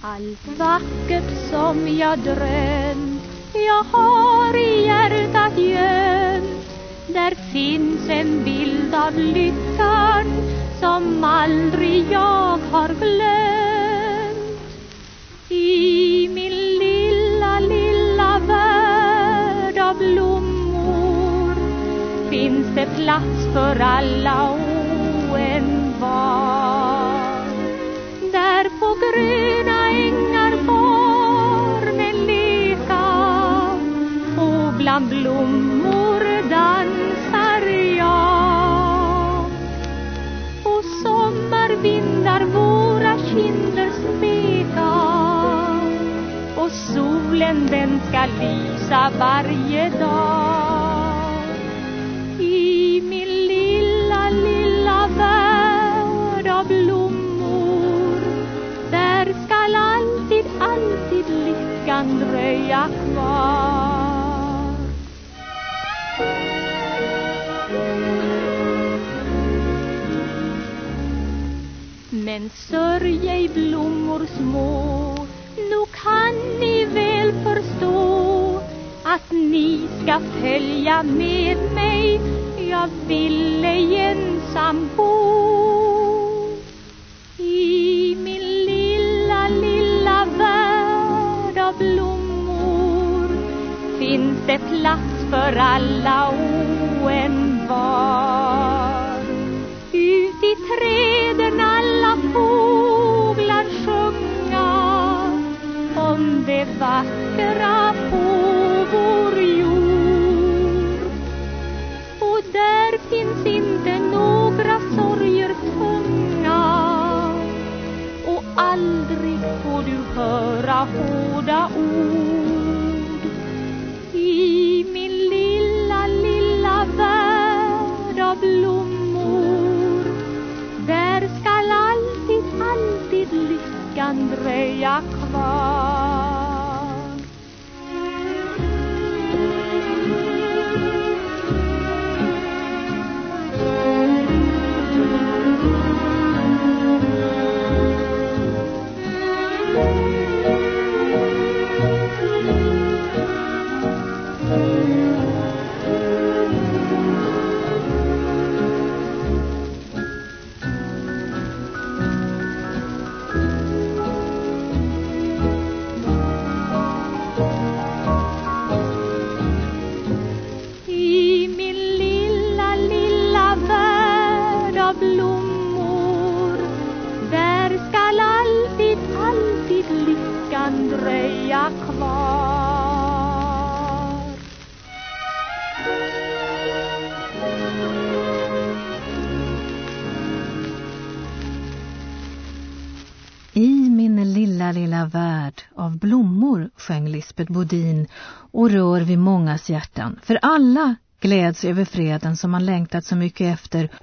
Allt vackert som jag drömt Jag har i hjärtat gömt. Där finns en bild av lyckan Som aldrig jag har glömt. I min lilla, lilla värld av blommor Finns det plats för alla bland blommor dansar jag Och sommarvindar våra kinder smeka Och solen den ska lysa varje dag. I min lilla, lilla värld av blommor Där skall alltid, alltid lyckan dröja kvar. Men sörj ej blommor små. Nog kan ni väl förstå Att ni ska följa med mig. Jag vill ej ensam bo. I min lilla, lilla värld av blommor Finns det plats för alla och en var Om det vackra på vår jord. Och där finns inte några sorger tunga. Och aldrig får du höra hårda ord. I min lilla, lilla värld av blommor Där skall alltid, alltid lyckan dröja kvar. Lilla, lilla värld av blommor sjöng Lisbeth Bodin och rör vid mångas hjärtan. För alla gläds över freden som man längtat så mycket efter